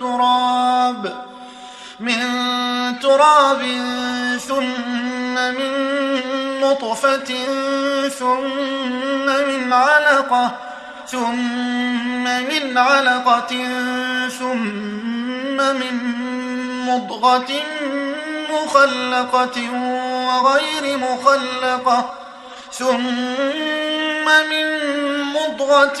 تراب من تراب ثم من نطفة ثم من علقة ثم من علقة ثم من مضغة مخلقة وغير مخلقة ثم من مضغة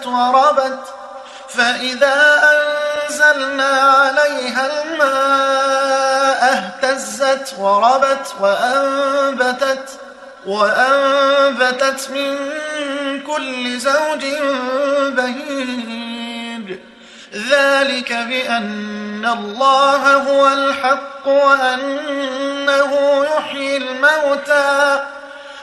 اهتزت وربت فإذا أنزلنا عليها الماء اهتزت وربت وأنبتت وأنبتت من كل زوج بهيج. ذلك بأن الله هو الحق وأنه يحيي الموتى.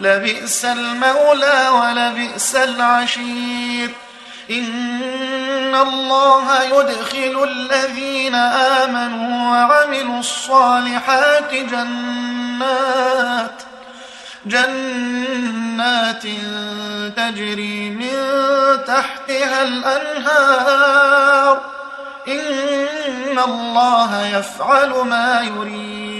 لبئس المولى ولبئس العشير. إن الله يدخل الذين آمنوا وعملوا الصالحات جنات جنات تجري من تحتها الأنهار. إن الله يفعل ما يريد.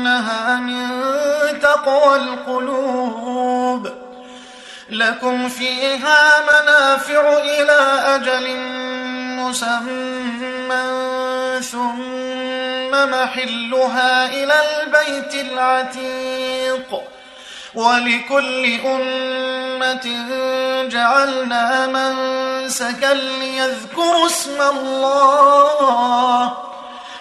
فإنها من تقوى القلوب. لكم فيها منافع إلى أجل مسمى ثم محلها إلى البيت العتيق. ولكل أمة جعلنا منسكا ليذكروا اسم الله.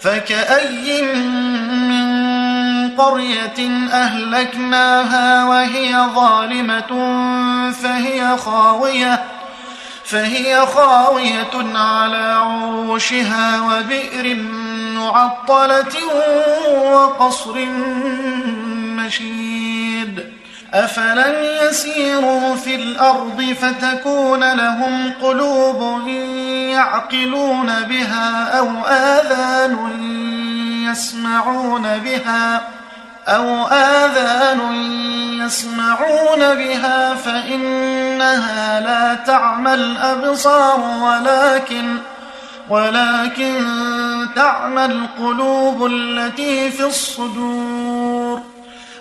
فكأي من قرية أهلكناها وهي ظالمة فهي خاوية فهي خاوية على عروشها وبئر معطلة وقصر أفلم يسيروا في الأرض فتكون لهم قلوب يعقلون بها أو آذان يسمعون بها أو آذان يسمعون بها فإنها لا تعمى الأبصار ولكن ولكن تعمى القلوب التي في الصدور